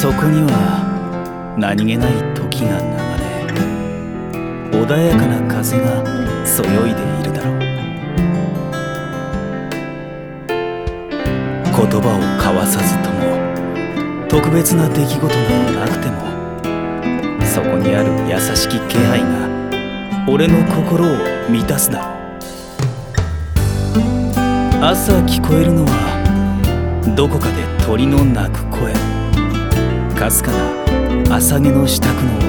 そこには何気ない時が流れ穏やかな風がそよいでいるだろう。言葉を交わさずとも特別な出来事などなくてもそこにある優しき気配が俺の心を満たすだろう。朝聞こえるのはどこかで鳥の鳴く声。かすかな朝毛の支度の音。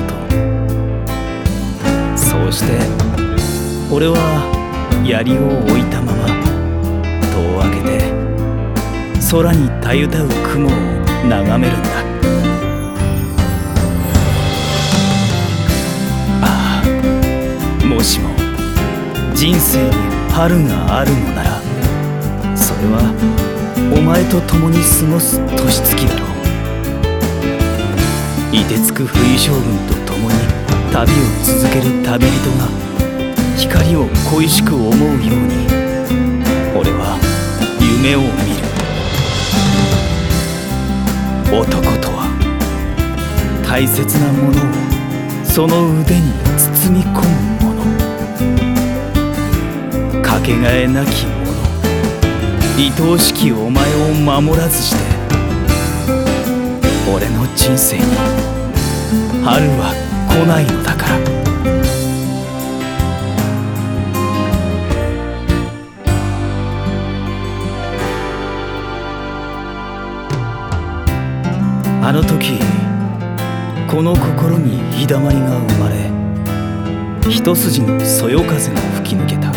そうして俺は槍を置いたまま戸を開けて空にたゆたう雲を眺めるんだ。ああもしも人生に春があるのならそれはお前と共に過ごす年月だろう。凍てつく冬将軍と共に旅を続ける旅人が光を恋しく思うように俺は夢を見る。男とは大切なものをその腕に包み込むもの。かけがえなきもの。愛おしきお前を守らずして。俺の人生に春は来ないのだから。あの時この心に日だまりが生まれ一筋のそよ風が吹き抜けた。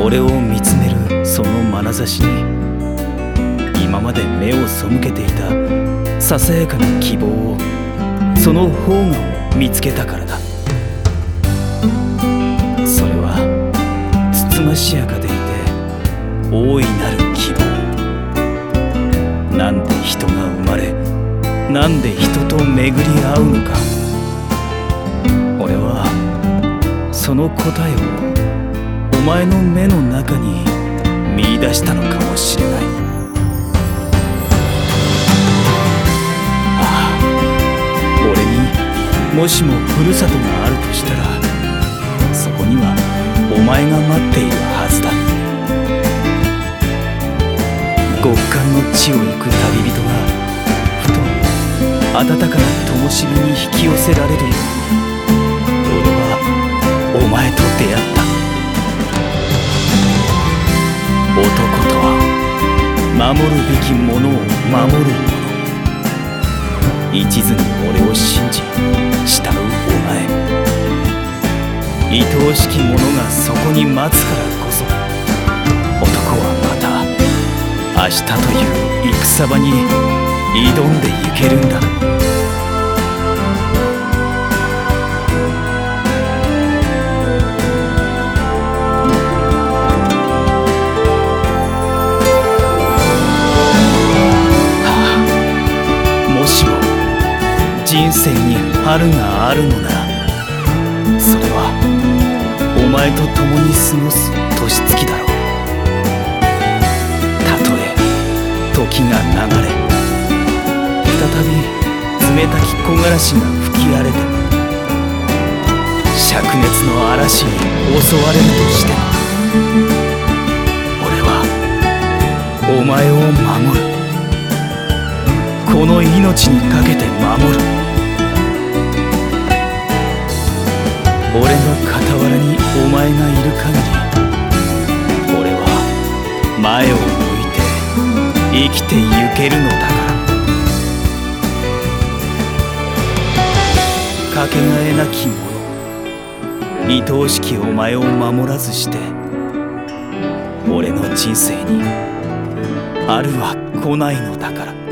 俺を見つめるその眼差しに今まで目を背けていた。ささやかな希望を。その方がを見つけたからだ。それはつつましやかでいて大いなる希望。なんで人が生まれなんで人と巡り合うのか。俺はその答えをお前の目の中に見出したのかもしれない。もしもふるさとがあるとしたらそこにはお前が待っているはずだ。極寒の地を行く旅人がふと暖かな灯火に引き寄せられるように俺はお前と出会った。男とは守るべきものを守る。者一途に俺を信じ慕うお前。愛おしき者がそこに待つからこそ男はまた明日という戦場に挑んでいけるんだ。生に春があるのならそれはお前と共に過ごす年月だろう。たとえ時が流れ再び冷たき木枯らしが吹き荒れても灼熱の嵐に襲われるとしても俺はお前を守る。この命にかけて守る。俺の傍らにお前がいる限り俺は前を向いて生きてゆけるのだからかけがえなきもの愛おしきお前を守らずして俺の人生に春は来ないのだから。